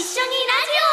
一緒にラジオ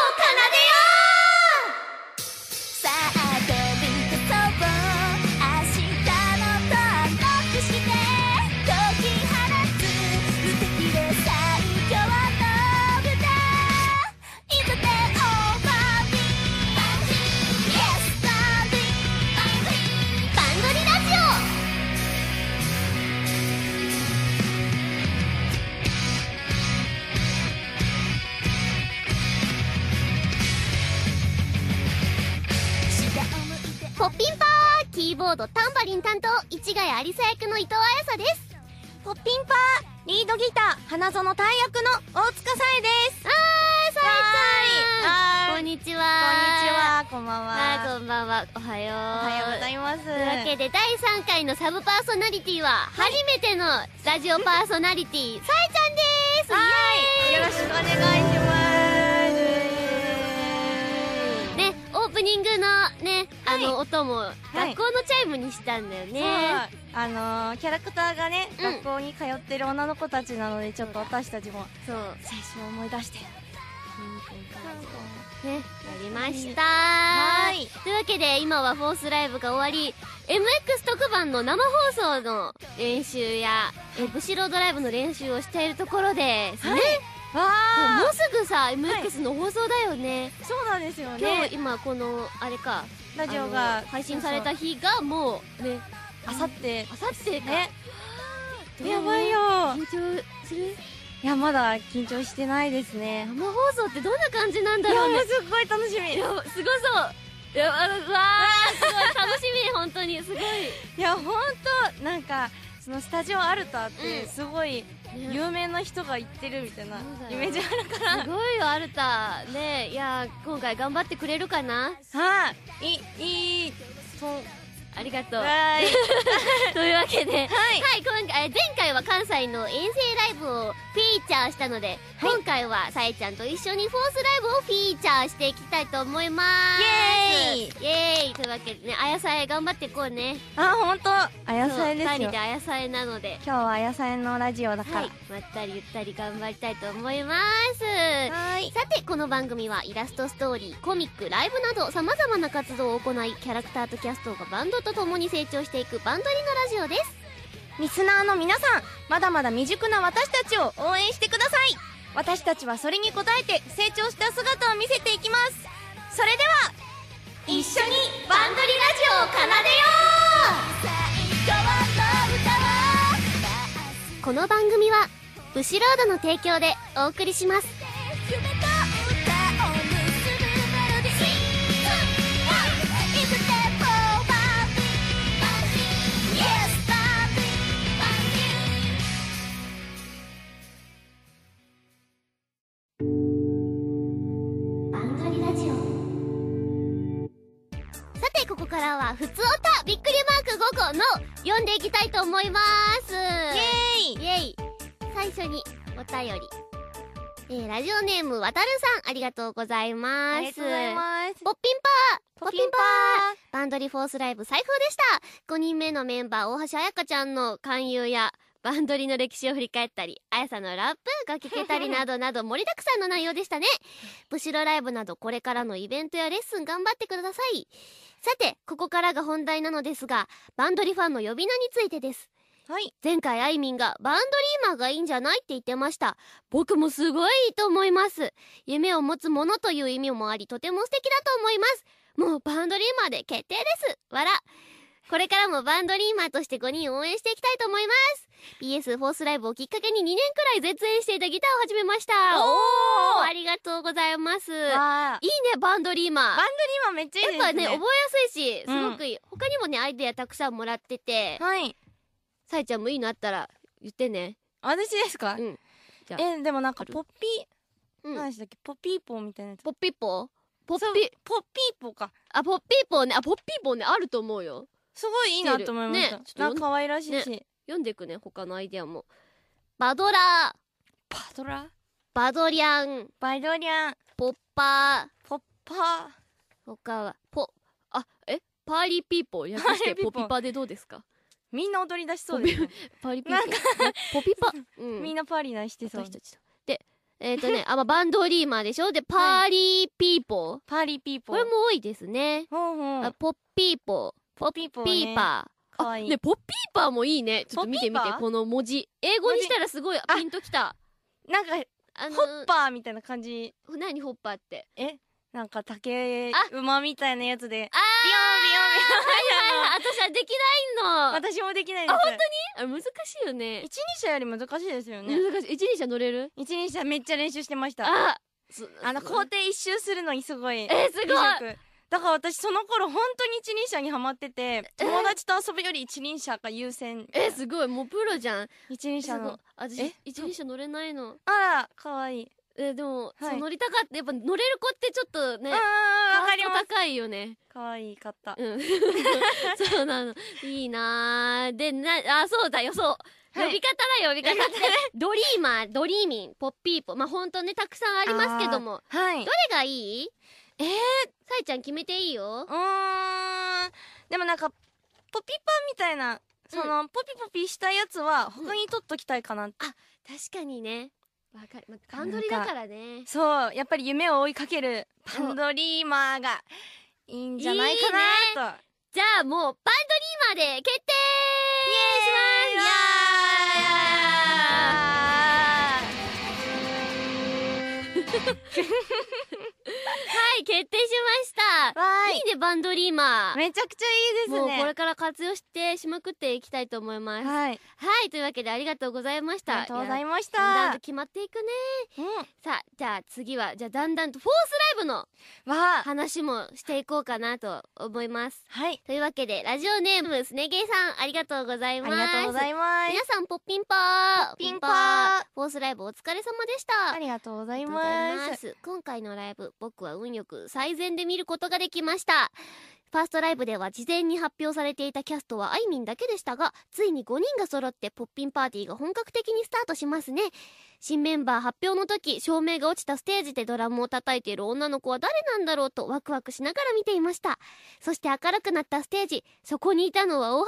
担当市ヶ谷有沙役の伊藤彩沙です。ポッピンパーリードギター花園大役の大塚さえです。あーさえちゃんはーいこんにちははこんばんあーこんばんは。おはよう。おはようございます。というわけで第3回のサブパーソナリティは初めてのラジオパーソナリティさえちゃんです。イエーイよろしくお願いしますプニングのねあはい。の音もい学校のチャイムにしたんだよね、あのー、キャラクターがね、うん。学校に通ってる女の子たちなのでちょっと私たちもそう。青春を思い出してねやりました。はい。というわけで今はフォースライブが終わり MX 特番の生放送の練習やえブシロードライブの練習をしているところですね、はいわもうあすぐさ MX の放送だよね、そうなんですよ今ね日今このあれかラジオあがの配信された日がもうねあさって。あさってか。ね。やばいよ。緊張する？いやまだ緊張してないですね。生放送ってどんな感じなんだろうね。すっごい楽しみ。いやすごそう。いやあのうわーすごい楽しみ 本当に。すごい、いやほんとなんかそのスタジオアルタってうん。すごいね有名な人が行ってるみたいなイメージあるからすごいよアルタねいや今回頑張ってくれるかな？はい。いいいそうありがとう。わーい。というわけではい。はい、今回、え前回は関西の遠征ライブをフィーチャーしたので、今回はさえちゃんと一緒にフォースライブをフィーチャーしていきたいと思います。イエーイ。イエーイ。というわけでね、あやさえ頑張っていこうね。あほんと？あやさえですよ。そう二人であやさえなので。今日はあやさえのラジオだから。はい、まったりゆったり頑張りたいと思います。はい。さて、この番組はイラストストーリー、コミック、ライブなど様々な活動を行い、キャラクターとキャストがバンドとと共に成長していくバンドリのラジオです。リスナーの皆さんまだまだ未熟な私たちを応援してください。私たちはそれに応えて成長した姿を見せていきます。それでは一緒にバンドリラジオを奏でよう。この番組はブシロードの提供でお送りします。からはふつおたびっくりマーク5個の読んでいきたいと思います。イエーイ。イエイ。最初にお便り。えー、ラジオネームわたるさんありがとうございます。ありがとうございます。ポッピンパー。ポッピンパバンドリフォースライブ最高でした。5人目のメンバー大橋彩香ちゃんの勧誘やバンドリの歴史を振り返ったりあやさんのラップが聞けたりなどなど盛りだくさんの内容でしたね。ブシロライブなどこれからのイベントやレッスン頑張ってください。さてここからが本題なのですがバンドリファンの呼び名についてです。ーはい。前回あいみんがバンドリーマーがいいんじゃないって言ってました。僕もすごいいいと思います。夢を持つものという意味もありとても素敵だと思います。もうバンドリーマーで決定です。わらこれからもバンドリーマーとして5人応援していきたいと思います。PS フォースライブをきっかけに2年くらい絶縁していたギターを始めました。おー。ありがとうございます。いいねバンドリーマー。バンドリーマンめっちゃいいですね。やっぱね覚えやすいしすうんごくいい、他にもねアイデアたくさんもらってて。はい。さえちゃんもいいのあったら言ってね。私ですか？うん。じゃあ。えでもなんかポッピーうん。何でしたっけ？ポッピーポーみたいなやつ。ポッピーポー？ポッピポッピーポーか。あポッピーポーね。あポッピーポーね。あると思うよすごいいいなと思いました。ね。ちょっとなんか可愛らしいし。読んでいくね他のアイデアも。バドラ。ーパドラ？バドリャン。バイドリャン。ポッパポッパー。ー他はポあえ？パーリーピーポー略してポピパでどうですか？みんな踊り出しそうですね。パーリーピーポー。ねポピパ？うん。みんなパーリーなしてそう。でえっ、とね、あ、まあ、バンドリーマーでしょ？で、パーリーピーポー。パーリーピーポー。これも多いですね。ほうほう。あポッピーポー。ポッピーポーピねーパー。かわいい。あね、ポッピーパーもいいね。ちょっと見て見ポッピーパ、ー？てこの文字。英語にしたらすごいピンときた。なんかあのホッパーみたいな感じ。何ホッパーって？え？なんか竹あ！馬みたいなやつで。あー！ビヨンビヨンビヨンはいはいはい。私はできないの。私もできないです。あ難しいよね。一人車より難しいですよね。難しい。一輪車乗れる？一人車めっちゃ練習してました。あ！そあの校庭一周するのにすごいえーすごいだから私その頃本当に一輪車にハマってて友達と遊ぶより一輪車が優先え、すごい。もうプロじゃん。一輪車の私え、一輪車乗れないの。あらかわいいえ、でも、はい乗りたかった。やっぱ乗れる子ってちょっとね、うんわかります高いよね。かわいいかったうん。そうなの。いいなーで、な、あ、そうだよ、そう。はい呼び方だよ、呼び方って。ドリーマー、ドリーミン、ポッピーポ。まあ、ほんとね、たくさんありますけども。はいどれがいい？えーさいちゃん決めていいよ。うーん。でもなんかポピパみたいなその、ポピポピしたやつは他に取っときたいかな、確かにね。わかる。まあ、バンドリだからね。そうやっぱり夢を追いかけるパンドリーマーがいいんじゃないかなと。じゃあもう、バンドリーマーで決定。イエーイします。は い、決定しましたわいいね、バンドリーマー。めちゃくちゃいいですねもうこれから活用してしまくっていきたいと思います。はい、はいというわけでありがとうございました。ありがとうございましやだんだん決まっていくね。うんさあ、じゃあ次は、じゃあだんだんとフォースライブの話もしていこうかなと思います。はいというわけで、ラジオネームすねげいさん、ありがとうございあます。りがとうございます皆さん、ポッピンパー。ポッピンパーフォースライブお疲れ様でした。ありがとうございます今回のライブ僕は運よく最善で見ることができました。ファーストライブでは事前に発表されていたキャストはあいみんだけでしたがついに5人が揃ってポッピンパーティーが本格的にスタートしますね。新メンバー発表の時照明が落ちたステージでドラムを叩いている女の子は誰なんだろうとワクワクしながら見ていました。そして明るくなったステージそこにいたのは大橋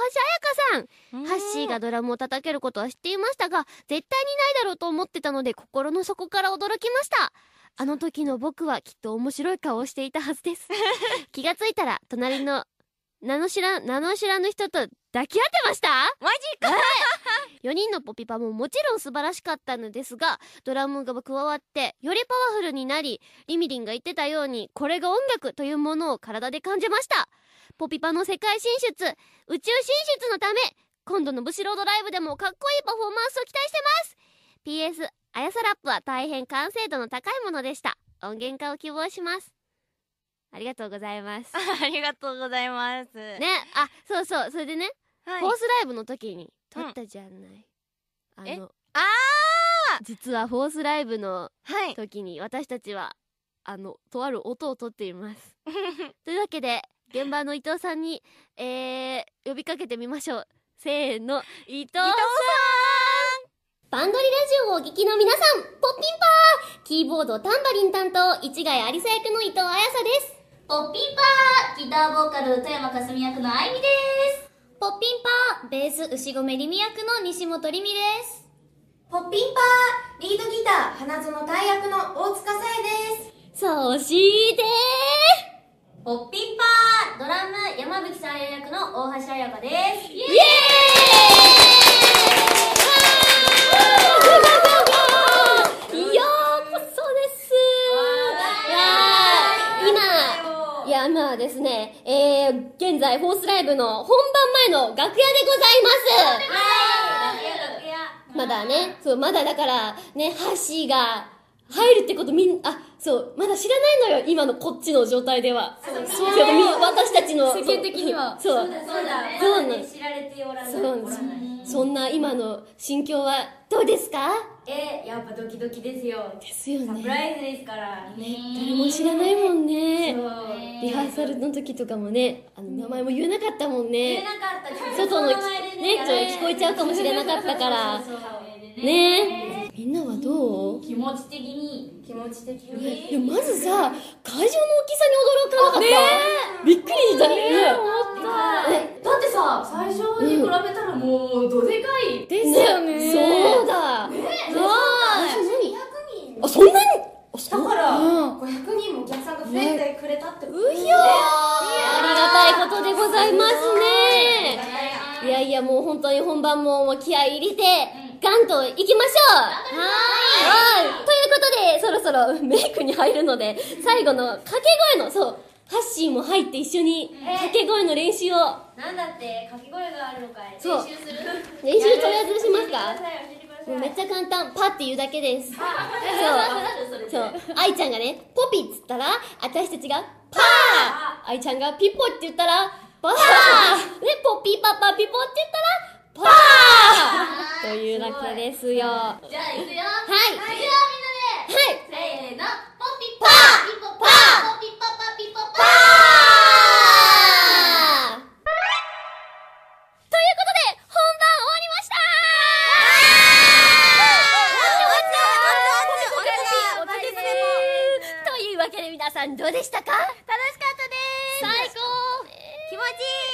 彩香さん。ハッシーがドラムを叩けることは知っていましたが、絶対にないだろうと思ってたので、心の底から驚きました。あの時の僕はきっと面白い顔をしていたはずです。気がついたら、隣の、名の知ら、名の知らぬ人と抱き合ってました？マジか4人のポピパももちろん素晴らしかったのですが、ドラムが加わって、よりパワフルになり、リミリンが言ってたように、これが音楽というものを体で感じました。ポピパの世界進出、宇宙進出のため、今度のブシロードライブでもかっこいいパフォーマンスを期待してます !PS、あやさラップは大変完成度の高いものでした。音源化を希望します。ありがとうございます。ありがとうございますね、あ、そうそう、それでね、はいフォースライブの時に撮ったじゃない。あえ？の、あ実はフォースライブの時に私たちは、あの、とある音をとっています。というわけで、現場の伊藤さんに、えー、呼びかけてみましょう。せーの、伊藤さんバンドリラジオをお聞きの皆さん、ポッピンパーキーボードタンバリン担当、市ヶ谷有沙役の伊藤彩沙です。ポッピンパーギターボーカル富山かすみ役のあいみです。ポッピンパーベース牛込りみ役の西本りみです。ポッピンパーリードギター花園大役の大塚さえです。そして、ポッピンパードラム山吹さん役の大橋彩香です。イエイ今、いや、まあですね、えー、現在、フォースライブの本番前の楽屋でございますまだね、そう、まだだから、ね、ハッシーが入るってことみん、あ、そう、まだ知らないのよ、今のこっちの状態では。そう、そうみ私たちの。世間的には。そう。そうだそうなの知られておらぬそうなんですそんな今の心境はどうですか？えやっぱドキドキですよ。ですよサプね。ライズですから。誰も知らないもんね。そう。リハーサルの時とかもね、あの、名前も言えなかったもんね。言えなかった。外のね、ちょっと聞こえちゃうかもしれなかったから。ねみんなはどう？気持ち的に気持ち的に。いやまずさ会場の大きさに驚かなかった？ねびっくりしたね。ねだってさ最初に比べたらもうどでかい。ですよね。そうだ。ねえあそんなに？だから500人もお客さんが増えてくれたってうひょありがたいことでございますね。いやいやもう本当に本番も気合い入れて。ガンと行きましょう。はーい。はい。ということで、そろそろメイクに入るので、最後の掛け声の、そう、ハッシーも入って一緒に掛け声の練習を、なんだって掛け声があるのかい？そう。練習する練習とりあえずしますかめっちゃ簡単。パって言うだけです。そう。そう。愛ちゃんがね、ポピっつったら、私たちが、パー愛ちゃんがピポって言ったら、パー。ね、ポピパパピポって言ったら、パー！というだけですよ。はじゃあ行くよ。い。はい。行くよみんなではい。せーの。ポピパーピポパーポピパパピポパパー！ということで、本番終わりました！お疲れ様というわけで皆さんどうでしたか？楽しかったです。最高。気持ちいい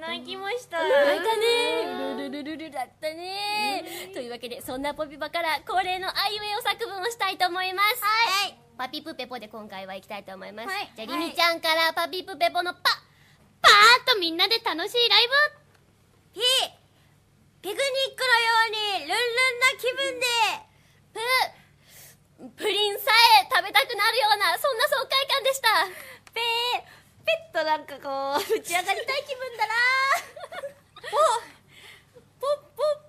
泣きました。泣いたね。ルルルルルだったね。というわけでそんなポピパから恒例のあいうえお作文をしたいと思います。はい。パピプペポで今回は行きたいと思います、はいじゃあリミちゃんからパピプペポのパパーッとみんなで楽しいライブ。ピピクニックのようにルンルンな気分で。ププリンさえ食べたくなるようなそんな爽快感でした。ペーペッとなんかこう打ち上がりたい気分だな。ポッポッ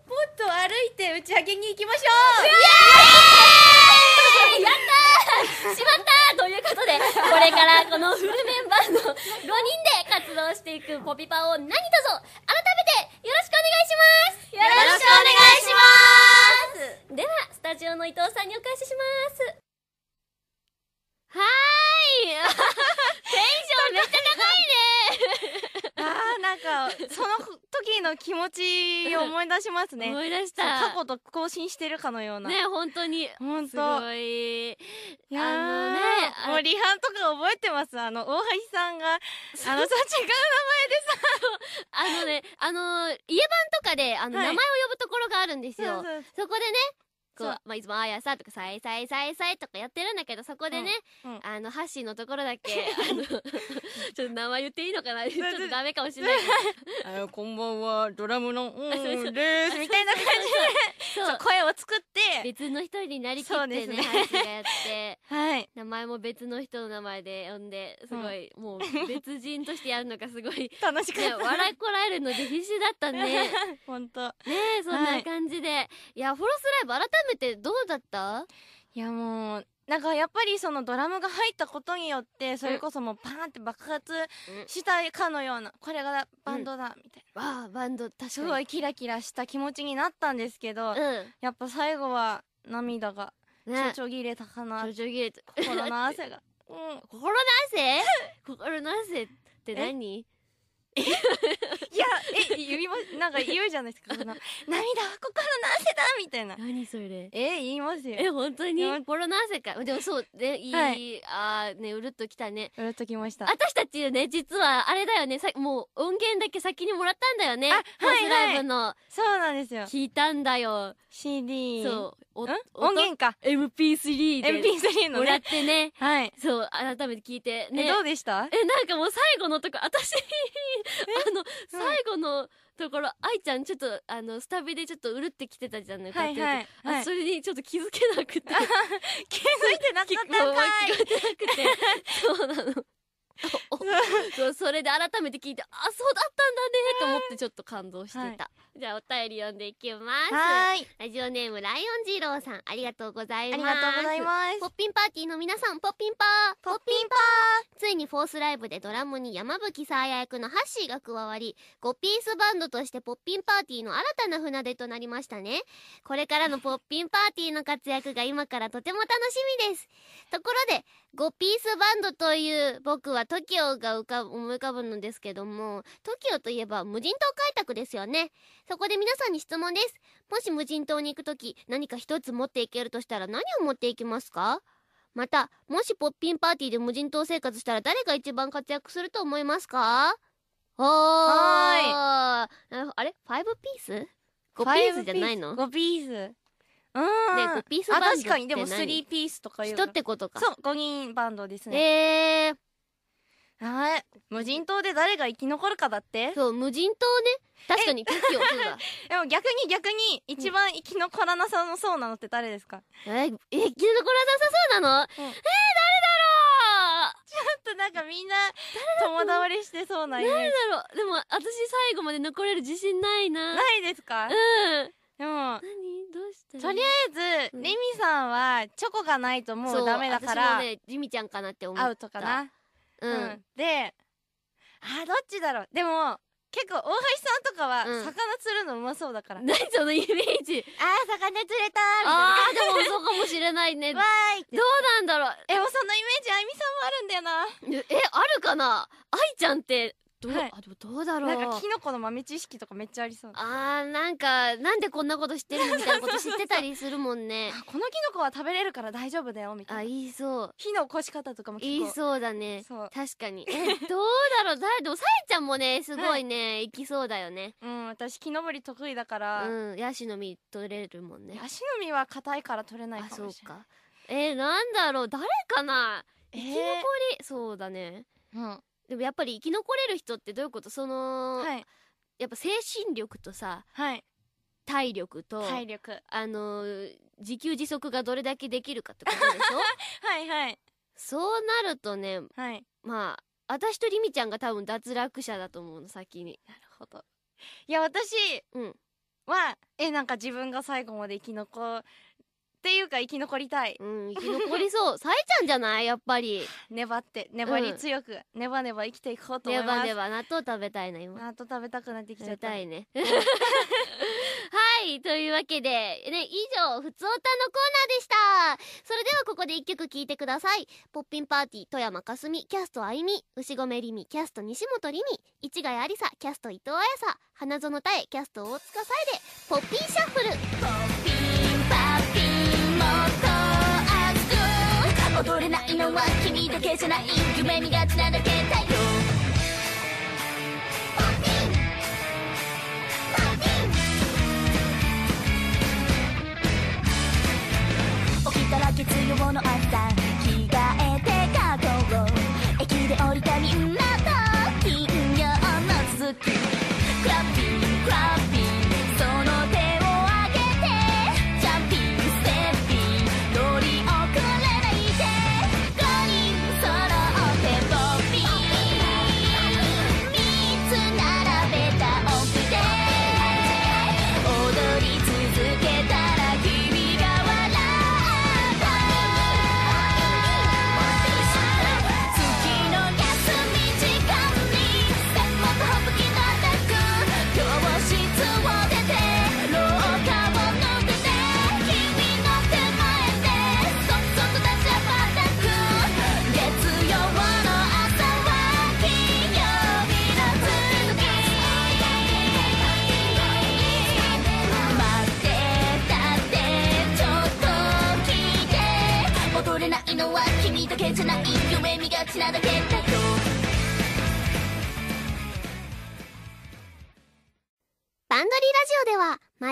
ポッと歩いて打ち上げに行きましょイエーイ！やったー！しまったー！ということで、これからこのフルメンバーの5人で活動していくポピパを何卒、改めてよろしくお願いします！よろしくお願いします！では、スタジオの伊藤さんにお返しします。はーい！テンションめっちゃ高いねうあーなんかその時の気持ちを思い出しますね。思い出した。過去と更新してるかのような。ね、本当に。すほんとごい。いやーあのねあもうリハンとか覚えてます？あの大橋さんが。あのさ違う名前でさ。あのね、あのー、家番とかで、あの、はい。名前を呼ぶところがあるんですよ。そこでね、こう、まあ、いつもあやさとか、さいさいさいさいとかやってるんだけど、そこでね、うん。うん。あの、ハッシーのところだけ、あの、ちょっと名前言っていいのかな？ちょっう。とダメかもしれない。け あのこんばんは。ドラムのうんですみたいな感じで。ど、そう声を作って。別の人になりきってね、ね。ハッシーがやって、はい。名前も別の人の名前で呼んで、すごい、もう別人としてやるのがすごい、ね、楽しかった。笑いこらえるので必死だったね。本当。ねえ、そんな感じで。い、や、フォロスライブ改めてどうだった？いやもうなんかやっぱりそのドラムが入ったことによってそれこそもうパーンって爆発したかのようなこれがバンドだみたいな。わあ、バンド、確かに。すごいキラキラした気持ちになったんですけどうん。やっぱ最後は涙がちょねちょぎれたかな。ちょちょぎれて。心の汗が。うん。心の汗？心の汗って何？いやえ言いまなんか言うじゃないですか。その 涙は心の汗だみたいな。何それ。え言いますよ。え、本当に？いや心の汗か。でもそう、ね、いい、はい。あーね、うるっときたね。うるっときました。私たちね、実は、あれだよね、さもう音源だけ先にもらったんだよね。あはいライブの。そうなんですよ。聞いたんだよ。CD そう。音源か。MP3 で。MP3 のもらっねてね。はい。そう、改めて聞いてね。えどうでした？え、なんかもう最後のとこ、私、あの、最後のところ、愛ちゃんちょっと、あの、スタビでちょっとうるってきてたじゃんね、はいはいあ、はいそれにちょっと気づけなくて。気づいてなかったんかい聞こえてなくて。そうなの。おそうそれで改めて聞いて、あ、そうだったんだねと思ってちょっと感動してた。じゃあお便り読んでいきます。はーいラジオネームライオン二郎さん、ありがとうございあます。りがとうございますポッピンパーティーの皆さん、ポッピンパーポッピンパついにフォースライブでドラムに山吹サーヤ役のハッシーが加わり、5ピースバンドとしてポッピンパーティーの新たな船出となりましたね。これからのポッピンパーティーの活躍が今からとても楽しみです。ところで、5ピースバンドという僕は TOKIO が浮かぶ思い浮かぶのですけども、TOKIO といえば無人島開拓ですよね。そこで皆さんに質問です。もし無人島に行くとき何か一つ持っていけるとしたら何を持っていきますか？また、もしポッピンパーティーで無人島生活したら誰が一番活躍すると思いますか？おーはなるほどあれ ?5 ピース ?5 ピースじゃないの？5ピースうん。ね5ピースバンドあって確かに。でも何3ピースとかいう人ってことか。そう5人バンドですね。えー、はい無人島で誰が生き残るかだって？そう無人島ね。確かにピッキオそうだでも逆に逆に一番生き残らなさそうなのって誰ですか？ええ生き残らなさそうなの、うん。えー、誰だろう？ちょっとなんかみんな友倒れしてそうなイメージ。誰だろう？でも私最後まで残れる自信ないな。ないですか？うんでも何？どうした？らとりあえず、うん。レミさんはチョコがないともうダメだから、私もねジミちゃんかなって思った。アウトかな。うん、うん、であどっちだろう。でも結構大橋さんとかはうん。魚釣るのうまそうだから、何そのイメージ？あー魚釣れたあーでもそうかもしれないね。ど わーいって。うなんだろう。えもうそのイメージあゆみさんもあるんだよな。えあるかな？愛ちゃんってどう、はい。あでもどうだろう。なんかキノコの豆知識とかめっちゃありそう。あーなんかなんでこんなこと知ってるのみたいなこと知ってたりするもんね。あこのキノコは食べれるから大丈夫だよみたあいな。言いそう。火の起こし方とかも結構。言いそうだね。確かに。えどうだろう。だでもさえちゃんもねすごいね、行きそうだよね。うん私木登り得意だから、うんヤシの実取れるもんね。ヤシの実は硬いから取れないあかもしれない。そうか。えー、なんだろう。誰かな？えー？生き残り、そうだね。うんでもやっぱり生き残れる人ってどういうこと？その、はい。やっぱ精神力とさはい。体力と、体力。あのー自給自足がどれだけできるかってことでしょ？はいはい。そうなるとねはい。まあ私とりみちゃんが多分脱落者だと思うの先に。なるほど。いや私うん。はえなんか自分が最後まで生き残っていうか生き残りたい。うん生き残りそう。さえちゃんじゃない？やっぱり。粘って粘り強く、ネバネバ生きていこうと思ネいます。バネバ。納豆食べたいな今。あと食べたくなってき食ちゃった。べたいね。はいというわけでね以上ふつおたのコーナーでした。それではここで一曲聴いてください。ポッピンパーティー富山かすみキャストあいみ牛込りみキャスト西本りみ市ヶ谷ありさキャスト伊藤彩さ花園たえキャスト大塚さえでポッピンシャッフルっと熱く踊れないのは君だけじゃない夢見がちなだけだよ。パーティーン。ポッピン。起きたら月曜の朝。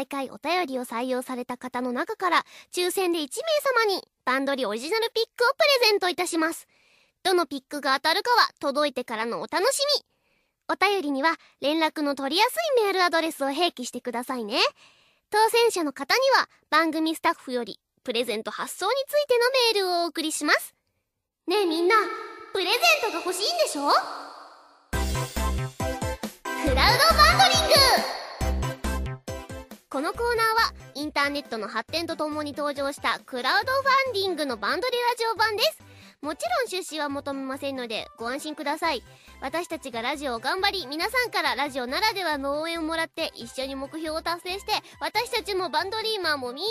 回お便りを採用された方の中から抽選で1名様にバンドリオリジナルピックをプレゼントいたします。どのピックが当たるかは届いてからのお楽しみ。お便りには連絡の取りやすいメールアドレスを併記してくださいね。当選者の方には番組スタッフよりプレゼント発送についてのメールをお送りします。ねえみんな、プレゼントが欲しいんでしょ？クラウドバンドリこのコーナーはインターネットの発展とともに登場したクラウドファンディングのバンドリラジオ版です。もちろん出資は求めませんのでご安心ください。私たちがラジオを頑張り皆さんからラジオならではの応援をもらって一緒に目標を達成して私たちもバンドリーマーもみん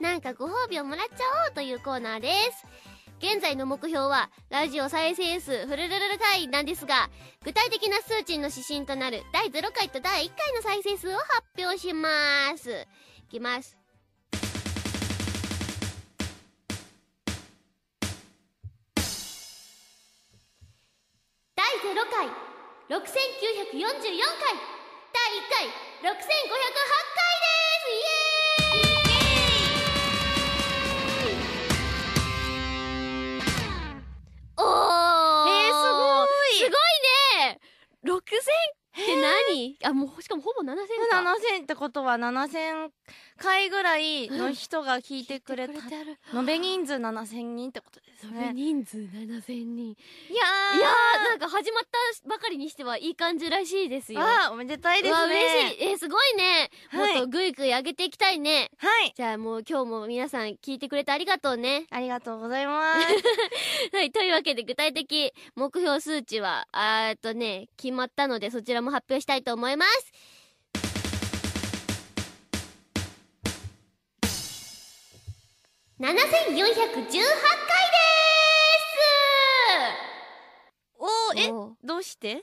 ななんかご褒美をもらっちゃおうというコーナーです。現在の目標はラジオ再生数フルルルル回なんですが具体的な数値の指針となる第0回と第1回の再生数を発表します。いきます。第0回6944回。第1回6508回。6000何？あもうしかもほぼ7000か。7000ってことは7000回ぐらいの人が聞いてくれた聞いてくれてある。延べ人数7000人ってことです延べね人数7000人。いやいやーなんか始まったばかりにしてはいい感じらしいですよ。あーおめでたいですね。嬉しい。えーすごいね。もっはいとぐいぐい上げていきたいね、はい。じゃあもう今日も皆さん聞いてくれてありがとうね。ありがとうございます。はいというわけで具体的目標数値はあーっとね決まったのでそちらも発表したいと思います。7418回です。おーえどうして？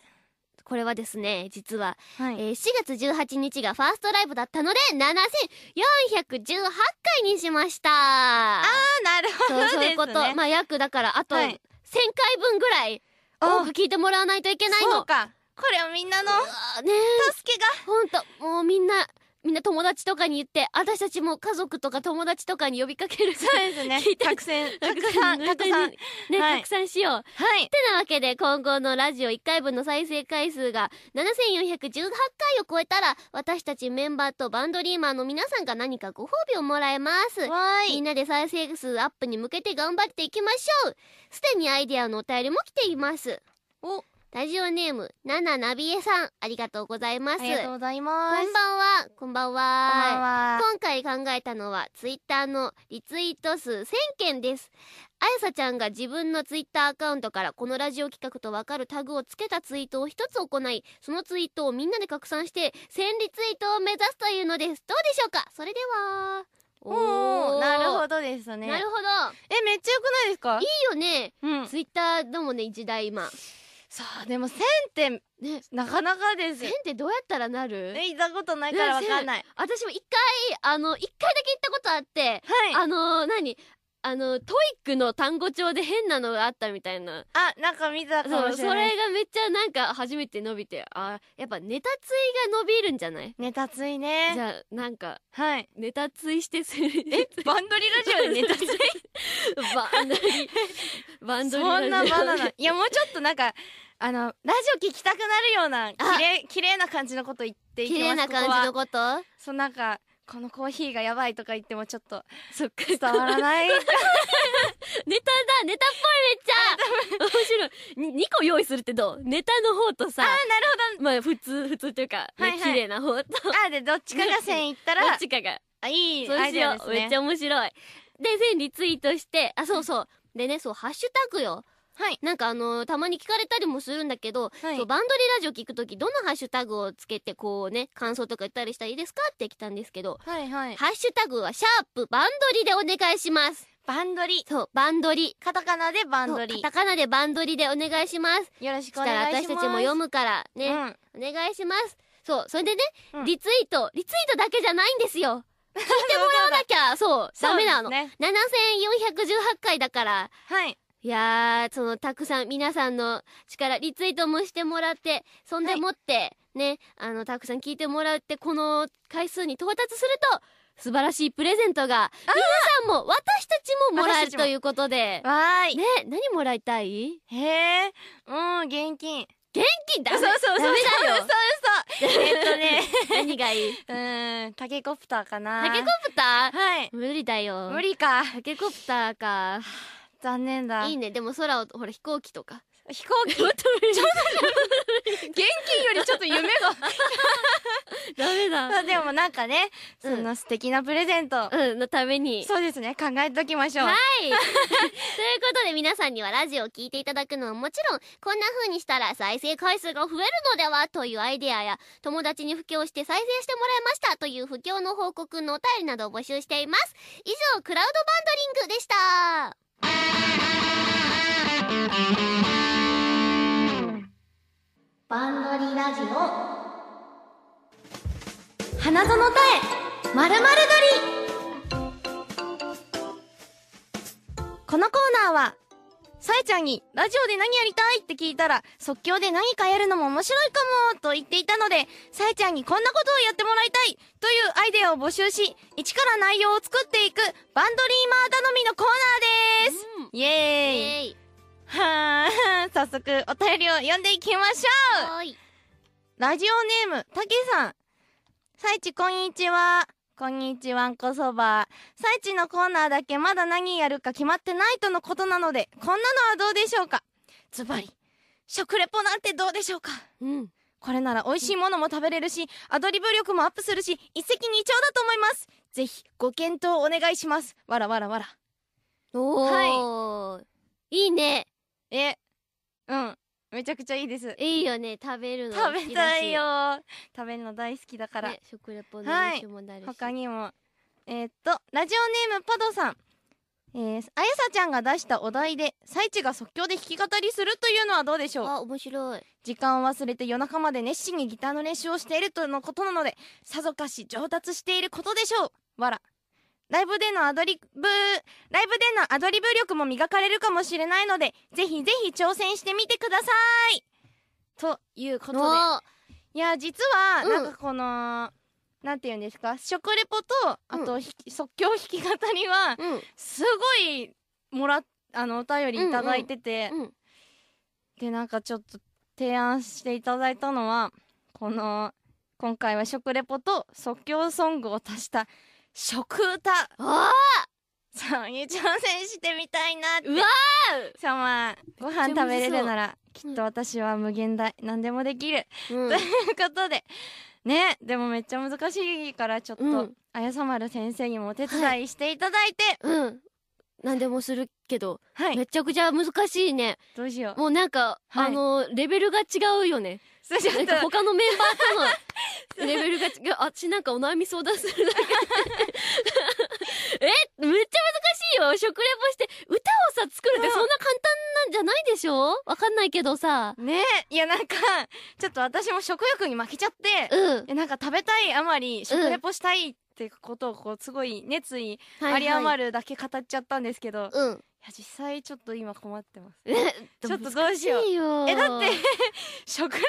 これはですね実ははい。えー4月18日がファーストライブだったので7418回にしました。あなるほどですね。そういうこと、まあ約だからあと1000はい。回分ぐらい多く聞いてもらわないといけないの。そうかこれはみんなのね助けが。ほんと。もうみんなみんな友達とかに言って私たちも家族とか友達とかに呼びかける。そうですね。たくさんたくさんたくさん。ね、はい。たくさんしよう。はい。てなわけで今後のラジオ1回分の再生回数が7418回を超えたら私たちメンバーとバンドリーマーの皆さんが何かご褒美をもらえます。わーい。みんなで再生数アップに向けて頑張っていきましょう。すでにアイデアのお便りも来ています。おラジオネームナナナビエさんありがとうございます。ありがとうございこます。んばんはこんばんは。こんばんは。今回考えたのはツイッターのリツイート数1000件です。あやさちゃんが自分のツイッターアカウントからこのラジオ企画とわかるタグをつけたツイートを一つ行いそのツイートをみんなで拡散して1000リツイートを目指すというのです。どうでしょうか？それでは。おーなるほどどですね。なるほど。えめっちゃ良くないですか？いいよね。うん。ツイッターでもね時代今そうでも1000ってねなかなかです。1000ってどうやったらなる？え行ったことないからわかんない。私も一回あの一回だけ行ったことあってはい。あの何？あの TOEIC の単語帳で変なのがあったみたいな。あなんか見たかもしれない。れがめっちゃなんか初めて伸びてあやっぱネタツイが伸びるんじゃない？ネタツイじねゃあなんかはい。ネタツイしてする。えバンドリラジオでネタツイ？バンドリ。バンドリそんなバナジナいやもうちょっとなんかあのラジオ聞きたくなるような綺麗綺麗な感じのこと言っていきます。オ綺麗な感じのこと？そうなんかこのコーヒーがやばいとか言ってもちょっとそっか。伝わらない？ネタだネタっぽいめっちゃ。面白い。に2個用意するってどう？ネタの方とさあなるまあ普通普通というか、ねはいはい。綺麗な方と。どほどあでどっちかが線いったらっちかが。あいいそうしよう、ねめっちゃ面白い。で1000リツイートしてあそうそう。でねそうハッシュタグよはい。なんかあのーたまに聞かれたりもするんだけど、はい。そうバンドリラジオ聞くときどのハッシュタグをつけてこうね感想とか言ったりしたらいいですかって来たんですけど、はいはい。ハッシュタグはシャープバンドリでお願いします。バンドリ。そうバンドリ。カタカナでバンドリ。カタカナでバンドリでお願いします。よろしくお願いします。私たちも読むからね、うん。お願いします。そうそれでね、うん。リツイート。リツイートだけじゃないんですよ。聞いてもらわなきゃ。そうダメなの、ね。7418回だから。はいいやーそのたくさん皆さんの力リツイートもしてもらってそんでもって、ねあのたくさん聞いてもらってこの回数に到達すると素晴らしいプレゼントが皆さんも私たちももらえるということで。わーいね何もらいたい？へえうん現金。現金だそうそうそうダメだよ。そうそうえっとね。何がいい？うんタケコプターかな。タケコプター？はい。無理だよ。無理か。タケコプターか 残念だ。いいね。でも空をほら飛行機とか。飛行機？ちょっと 現金よりちょっと夢が。ダメだ。でもなんかねそうん。の素敵なプレゼント。うんのために。そうですね。考えておきましょう。はい。ということで皆さんにはラジオを聞いていただくのはもちろん、こんな風にしたら再生回数が増えるのではというアイデアや、友達に布教して再生してもらいましたという布教の報告のお便りなどを募集しています。以上、クラウドバンドリングでした。バンドリラジオ。花園たえまるまるこのコーナーはさえちゃんにラジオで何やりたいって聞いたら即興で何かやるのも面白いかもと言っていたのでさえちゃんにこんなことをやってもらいたいというアイデアを募集し一から内容を作っていくバンドリーマー頼みのコーナーです、イエーイ。イエーイ。はー早速お便りを読んでいきましょう。ラジオネームたけさん。さいちこんにちはこんにちは。んこそば。さいちのコーナーだけまだ何やるか決まってないとのことなのでこんなのはどうでしょうか？ズバリ。食レポなんてどうでしょうか？うん。これなら美味しいものも食べれるしアドリブ力もアップするし一石二鳥だと思います。ぜひご検討お願いします。わらわらわら。おー、い、いね。えうんめちゃくちゃいいです。いいよね食べるの食べたい好よ。食べるの大好きだから、ね、食レポの練習もなるし、他にも。えーっとラジオネームパドさん。えー、あやさちゃんが出したお題で最地が即興で弾き語りするというのはどうでしょう？あ面白い。時間を忘れて夜中まで熱心にギターの練習をしているとのことなのでさぞかし上達していることでしょう。わらライブでのアドリブライブでのアドリブ力も磨かれるかもしれないのでぜひぜひ挑戦してみてください。ということで。おいや実はうん。なんかこの、なんて言うんですか？食レポとあと、ひ即興弾き語りはうん。すごいもらっあのお便りいただいてて、うん。でなんかちょっと提案していただいたのはこの今回は食レポと即興ソングを足した食歌あ。さんに挑戦してみたいなって。うわさあまあご飯食べれるならきっと私は無限大何でもできる。ー、うん。ということで。ねでもめっちゃ難しいからちょっと、うん。あやさまる先生にもお手伝いしていただいて。うん。何でもするけど、はい、めちゃくちゃ難しいね。どうしよう。もうなんか、はい。あのレベルが違うよねそうちょっと。他のメンバーとの レベルが違うあっちなんかお悩み相談するだけ。えめっちゃ難しいよ。食レポして歌をさ作るってそんな簡単なんじゃないでしょ？わかんないけどさ。ね。いやなんかちょっと私も食欲に負けちゃって、うん。えなんか食べたいあまり食レポしたいってことをこうすごい熱意あり余るだけ語っちゃったんですけど、いうん。や実際ちょっと今困ってます。えちょっとどうしよう。えだって 食レ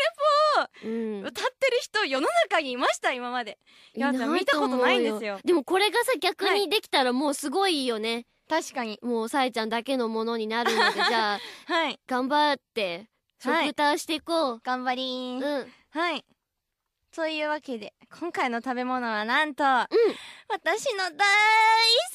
うん。ポ歌ってる人世の中にいました今まで。いや見たことないんですよ。でもこれがさ逆はにできたらもうすごいよね、確かに。もうさえちゃんだけのものになるのでじゃあ はい。頑張ってはい。食歌していこう、頑張りうん。はいというわけで今回の食べ物はなんと、私の大好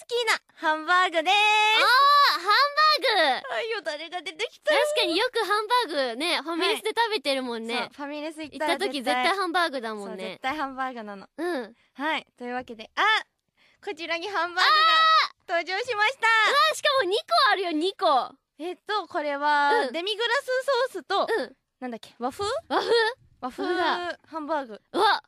きなハンバーグです。あハンバーグ。はいよだれが出てきた確かによくハンバーグねファミレスで食べてるもんね、そうファミレス行った時絶対ハンバーグだもそうんね絶対ハンバーグなの。うん。うはいというわけであこちらにハンバーグが登場しました。わしかも2個あるよ2個。えっとこれは、うん。デミグラスソースと、うん。なんだっけ和風？和風？和風だハンバーグ。うわ。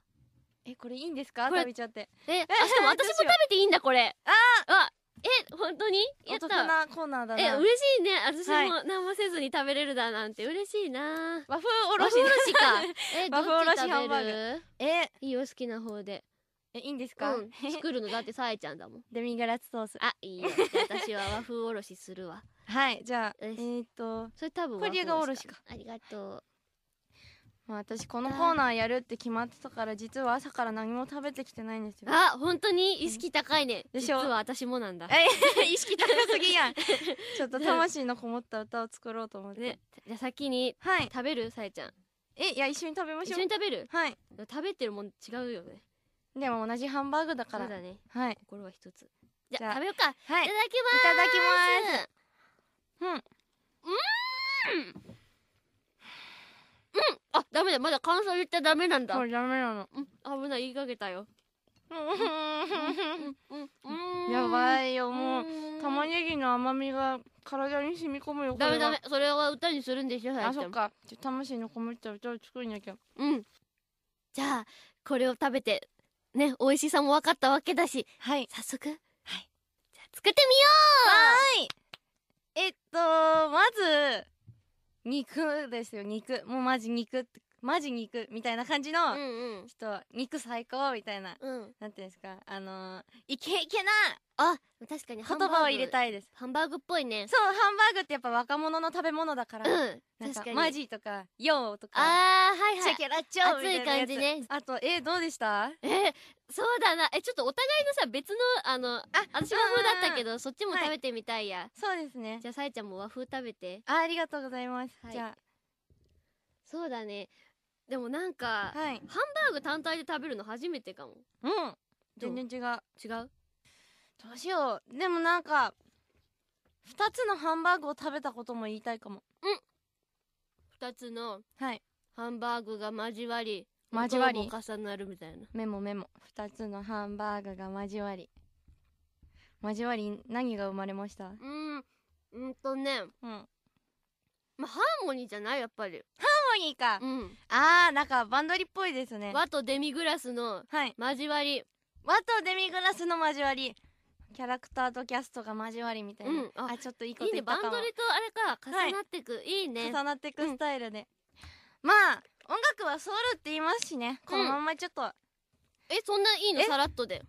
えこれいいんですか？食べちゃって。え あしかも私も食べていいんだこれ。ああえ本当に？やった。なコーナーだな。え嬉しいね。私はい。も何もせずに食べれるだなんて。嬉しいな。和風おろし。和風おろしか。和風おろしハンバー食べる？え。いいよ好きな方で。えいいんですか、うん。作るのだってさえちゃんだもん。デミグラスソース。あいいよ。私は和風おろしするわ。はいじゃあえっとそれ多分これがおろしか。ありがとうまあ私このコーナーやるって決まってたから実は朝から何も食べてきてないんですよ。あ本当に？意識高いね。でしょ？実は私もなんだ。え 意識高すぎやん。ちょっと魂のこもった歌を作ろうと思って、ねじゃあ先にはい。食べる？さえちゃん。えいや一緒に食べまし一ょう。緒に食べる？はい。食べてるもん違うよね。でも同じハンバーグだから。そうだね。はい。心は一つ。じじゃあ食べようか。い。たはいだきます。いただきます。うんあダメだ。まだ感想言っちゃダメなんだ。これダメなの。うん。危ない。言いかけたよ。うん。うん。やばいよもう。うん。玉ねぎの甘みが体に染み込むよダメダメ。それは歌にするんでしょあそっか。じゃあ魂のこもった歌を作んなきゃ。うん。じゃあこれを食べてね美味しさも分かったわけだしはい。早速。はい。はいじゃあ作ってみよはい。えっとまず肉ですよ肉。もうマジ肉ってマジ肉みたいな感じの、ううんうん。ちょっと肉最高みたいなうん。なんていうんですか？あのー、イケイケなあ確かに言葉を入れいたいです。ハンバーグっぽいね。そうハンバーグってやっぱ若者の食べ物だから、うん。なんかマジとかヨーとかあーはいはい。チェケラッチョ熱い感じね。あとえどうでした？えそうだな。えちょっとお互いのさ別のあのあ私和風だったけどそっちも食べてみたいや、そうですね。じゃあさえちゃんも和風食べて。あありがとうございます、はい。じゃそうだねでもなんか、はい。ハンバーグ単体で食べるの初めてかも。うん。全然違う。違う？どうしよう。でもなんか2つのハンバーグを食べたことも言いたいかも。二つのはい。ハンバーグが交わり交わり。重なるみたいな。メモメモ。2つのハンバーグが交わり。交わり何が生まれました？うん。うんとね。うん。ハまあハーモニーじゃない？やっぱり。ーモニーか。うん。あーなんかバンドリっぽいですね。和とデミグラスのはい。交わり。和とデミグラスの交わり。キャラクターとキャストが交わりみたいな、うん。ああちょっといいこいいねバンと言ったかも。ドリとあれか重なってく、い、いね。重なっていくスタイルで、まあ音楽はソウルって言いますしね。このまんまちょっと、えそんないいの？え？さらっとで。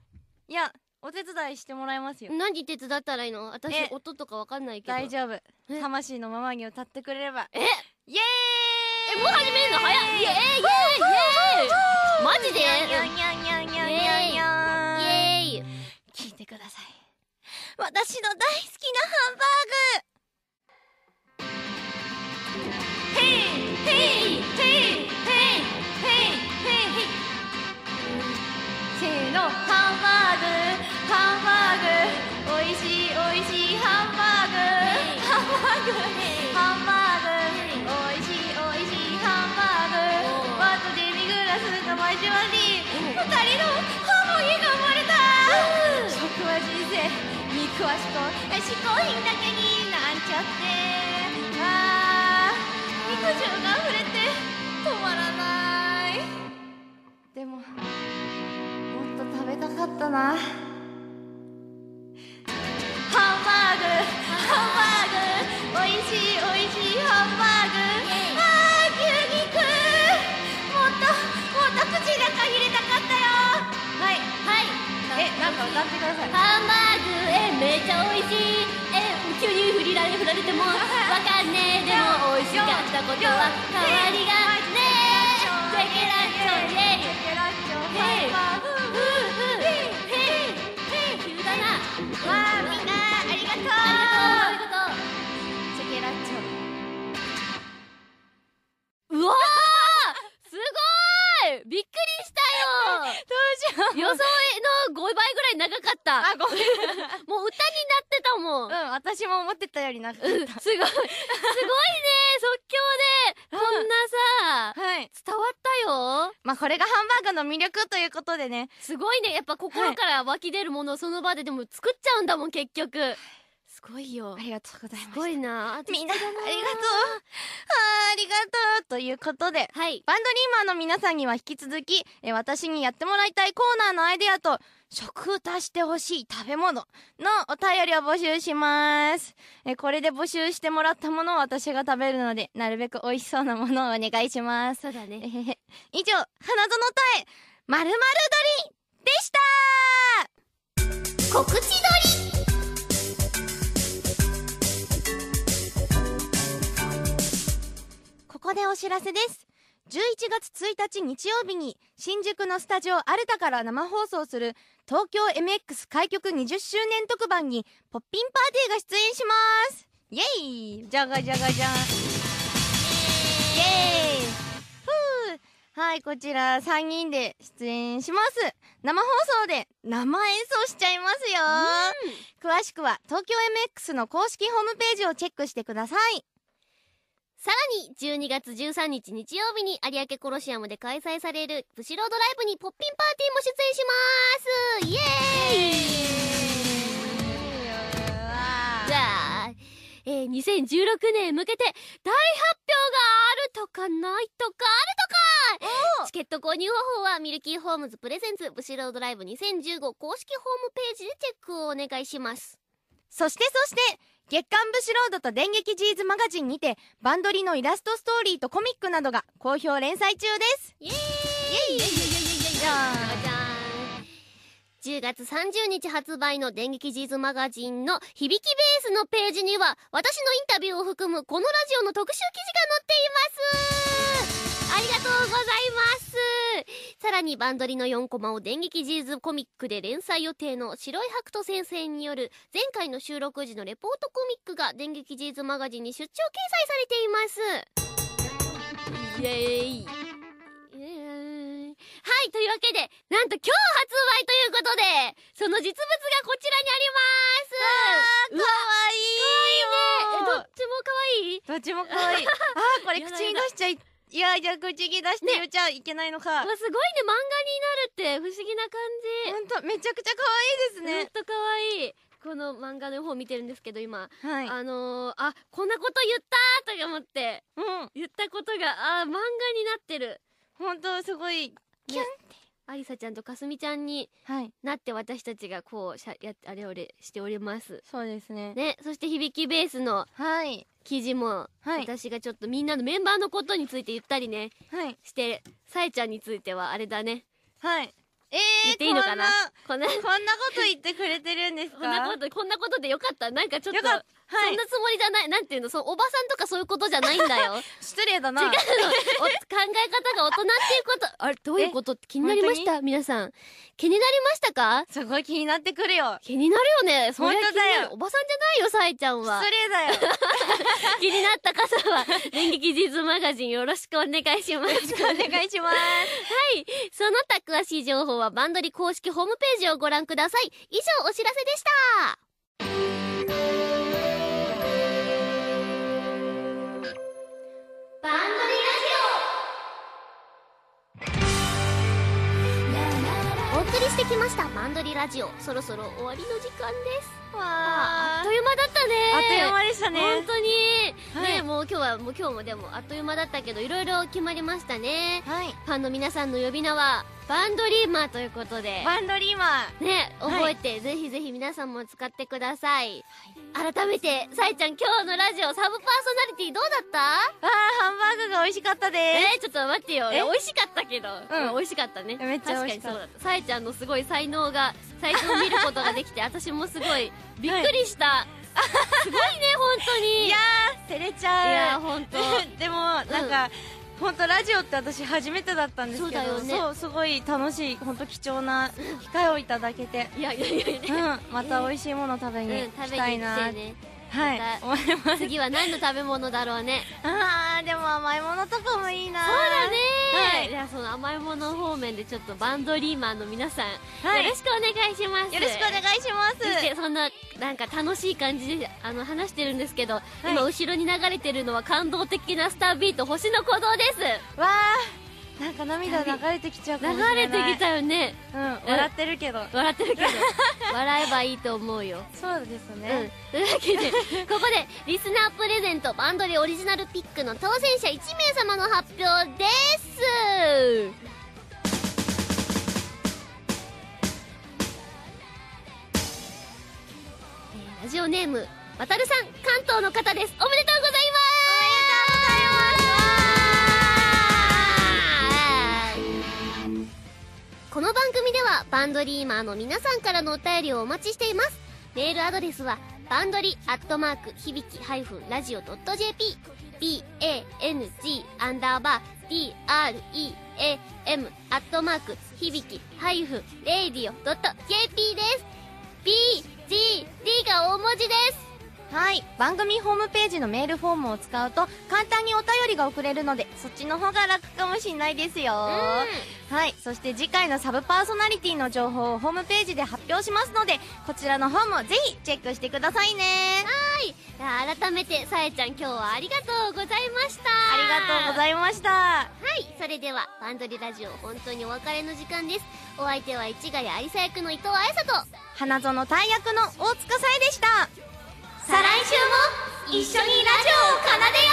いやお手伝いしてもらいますよ。何手伝ったらいいの？私え？音とかわかんないけど。大丈夫。え？魂のままに歌ってくれれば。え？イエーイえもう始めんの早い。イエーイイエーイイエーイ。マジで？イエーイ聞いてください私の大好きなハンバーグせーのハンバーグ人のハーモニーが生まれた。食は人生肉は嗜好嗜好品だけになんちゃって。あ肉汁が溢れて止まらない。でももっと食べたかったな。か歌ってください。ハンバーグえめっちゃ美味しいえ急に振りられ振られてもわかんねえでも美味しかったことは変わりがねえチェケラッチョイェイチェケラッチョヘイハンバーグふうふうヘイヘイ急だなわあみんなありがとう。ありがとうありがとチェケラッチョううわいびっくりしたよ。どうしよう。予想の5倍ぐらい長かった。あごめん。もう歌になってたもん。うん私も思ってたよりなかっうんすごい。すごいね即興で。こんなさたはい。伝わったよ。まあこれがハンバーグの魅力ということでね。すごいね。やっぱ心から湧き出るものをその場ででも作っちゃうんだもん結局。すごいよ。ありがとうございますすごいな。みんなありがとう。あーありがとう。ということではい。バンドリーマーの皆さんには引き続きえ私にやってもらいたいコーナーのアイデアと食足してほしい食べ物のお便りを募集します。えこれで募集してもらったものを私が食べるのでなるべく美味しそうなものをお願いします。そうだね。以上花園たえまるまる鳥でした。告知撮ここでお知らせです。11月1日日曜日に新宿のスタジオアルタから生放送する東京 MX 開局20周年特番にポッピンパーティーが出演します。イエイ。じゃがじゃがじゃん。イエイ。ふう。はいこちら3人で出演します。生放送で生演奏しちゃいますよ。詳しくは東京 MX の公式ホームページをチェックしてくださいさらに12月13日日曜日に有明コロシアムで開催されるブシロードライブにポッピンパーティーも出演しますイエーイじゃあ、えー、2016年へ向けて大発表があるとかないとかあるとかチケット購入方法はミルキーホームズプレゼンツブシロードライブ2015公式ホームページでチェックをお願いしますそしてそして月刊ブシロードと電撃ジーズマガジンにてバンドリのイラストストーリーとコミックなどが好評連載中です。イエーイ！イエーん。10月30日発売の電撃ジーズマガジンの響きベースのページには私のインタビューを含むこのラジオの特集記事が載っていますありがとうございます。さらにバンドリの4コマを電撃ジーズコミックで連載予定の白い白斗先生による前回の収録時のレポートコミックが電撃ジーズマガジンに出張掲載されています。イエーイ。い。というわけで、なんと今日発売ということで、その実物がこちらにあります。かわいいえ、どっちも可愛い？どっちもかわいい。あー、これ口に出しちゃい、いや、じゃあ口に出してね言っちゃいけないのか。わ、すごいね、漫画になるって不思議な感じ。ほんと、めちゃくちゃ可愛いですね。と可愛い。この漫画の方見てるんですけど、今。はい。あのー、あ、こんなこと言ったーとか思って、うん。言ったことが、あー、漫画になってる。ほんと、すごい、キュンって。ありさちゃんとかすみちゃんにはい。なって私たちがこう、しゃやあれをれしております。そうですね。ね、そして響きベースのはい。記事も、はい私がちょっとみんなのメンバーのことについて言ったりね、はい。して、さえちゃんについてはあれだね。はい。えー、言っていいのかな？こんな、こんな、こと言ってくれてるんですか？こんなこと、こんなことでよかった。なんかちょっと、そんな。つもりじゃない。なんていうの、そう、おばさんとかそういうことじゃないんだよ。失礼だな。違うの。お考え方が大人っていうこと。あれ、どういうこと？って気になりました？皆さん。気になりましたか？すごい気になってくるよ。気になるよね。そりゃ本当だよおばさんじゃないよ、さえちゃんは失。礼だよ。気になった方は、電撃ジズマガジンよろしくお願いします。よろしくお願いします。はい。その他詳しい情報はバンドリ公式ホームページをご覧ください。以上、お知らせでした。バンドリラジオお送りしてきましたバンドリラジオ。そろそろ終わりの時間です。あわーっという間だったね。あっという間でしたね。本当今日はもう今日もでもあっという間だったけどいろいろ決まりましたね。はい。ファンの皆さんの呼び名はバンドリーマーということで。バンドリーマー。ね覚えて、ぜひぜひ皆さんも使ってください、改めてさえちゃん今日のラジオサブパーソナリティどうだった？わー、ハンバーグが美味しかったでえー、ちょっと待ってよ。え？美味しかったけど、うん、美味しかったね。めっちゃ美味しかった。さえちゃんのすごい才能が最初見ることができて 私もすごいびっくりした、すごいね本当す。に。いやー、照れちいやゃう。本当。でも、なんか、ほんとラジオって私初めてだったんですけど、そうすごい楽しい、ほんと貴重な機会をいただけて、いやいやいやいや。うん、また美味しいもの食べうん、に食べ行きたいにな来て。ねはい。ま、た思います。次は何の食べ物だろうね。あー、でも甘いものとかもいいな。そうだね。はい。いやその甘いもの方面でちょっとバンドリーマンの皆さん、はい。よろしくお願いします。よろしくお願いします。そしてそんななんか楽しい感じであの話してるんですけど、い。今後ろに流れてるのは感動的なスタービート星の鼓動です。わー、なんか涙流れてきちゃうかもし流れない。れてきたよね。うん、笑ってるけど。笑ってるけど。笑えばいいと思うよ。そうですうん。ね。、というわけでここでリスナープレゼントバンドリオリジナルピックの当選者1名様の発表です。えーラジオネームわたるさん関東の方です。おめでとうございますこの番組ではバンドリーマーの皆さんからのお便りをお待ちしています。メールアドレスはバンドリーアットマーク響きハイフンラジオドット JP BANG アンダーバー DREAM アットマーク響きハイフンレディオドット JP です。BGD が大文字です。はい。番組ホームページのメールフォームを使うと、簡単にお便りが送れるので、そっちの方が楽かもしんないですよ。はい。そして次回のサブパーソナリティの情報をホームページで発表しますので、こちらの方もぜひチェックしてくださいね。はい改めてさえちゃん今日はありがとうございましたありがとうございました。はい、それでは、バンドリラジオ、本当にお別れの時間です。お相手は市ヶ谷有沙役の伊藤彩沙と、花園大役の大塚さえでした。再来週も、一緒にラジオを奏でよ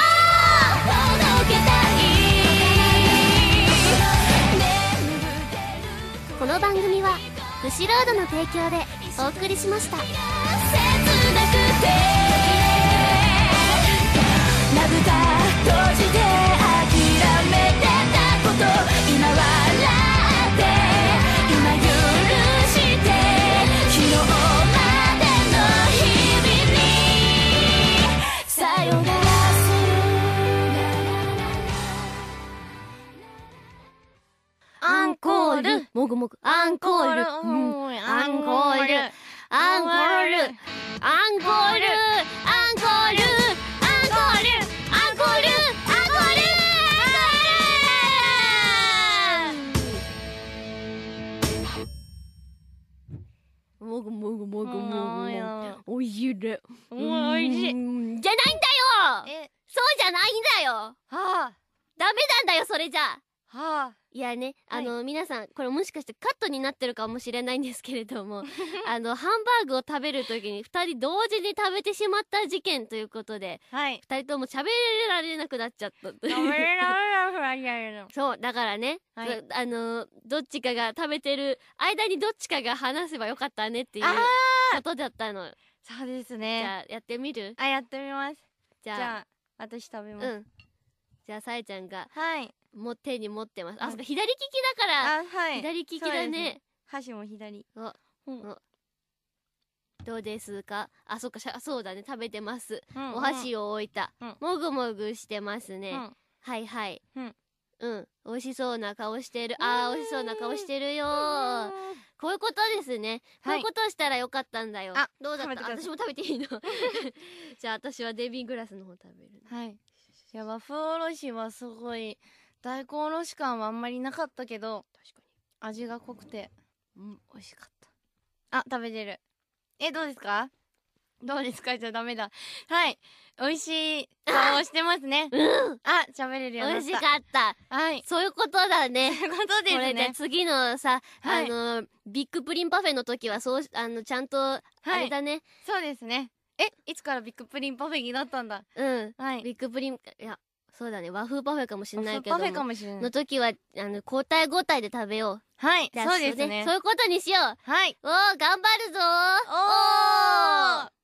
う。この番組は、ブシロードの提供でお送りしました。切なくてまぶた閉じてもぐもぐ。アンコール、アンコール。アンコール。アンコール。アンコール。アンコール。アンコール。アンコール。もぐもぐもぐもぐおいしいね。おいしい。じゃないんだよ。そうじゃないんだよ。はあ。ダメなんだよそれじゃ。はあ。いやね、はいあの、皆さん、これもしかしてカットになってるかもしれないんですけれども、あの、ハンバーグを食べるときに二人同時に食べてしまった事件ということで、はい。二人とも喋られなくなっちゃった。食べられなくなっちゃうの。そう、だからね、はいそあの、どっちかが食べてる間にどっちかが話せばよかったねっていうあことだったの。そうですじね。ゃあ、やってみる？あ、やってみます。じゃあ、じゃあ、私食べます。うん。じゃあ、さえちゃんが、はい。もう手に持ってます。あ、はい左利きだから、あ、はい。左利きだね。箸も左。あうんどうですか？あ、そっか、しゃそうだね、食べてます。うんお箸を置いた。うんもぐもぐしてますね。うんはいはい。うん。うん。美味しそうな顔してる。あー、美味しそうな顔してるよー。こういうことですね。こういうことをしたらよかったんだよ。あどうだった？私も食べていいの じゃあ私はデビーグラスの方食べるね。はい。いや、和風おろしはすごい、大根おろし感はあんまりなかったけど、確か味が濃くて、に。うん、美味しかっあ、食べてる。え、どうですか？どうですか？じゃダメだ。はい。美味しい顔をしてますね。た。うんあ、喋れるよう美味しになった。かった。はい。そういうことだね。ということですこれでね。次のさ、はいあの、ビッグプリンパフェの時はそうし、あの、ちゃんと、あれだね。そうですね。え、いつからビッグプリンパフェになったんだ？うん。はい。ビッグプリン、いや、そうだね。和風パフェかもしれないけどパフェかもしれない。の時はあの交代交代で食べよう。はいそうですね。そういうことにしよう。はい。おー頑張るぞー。おー。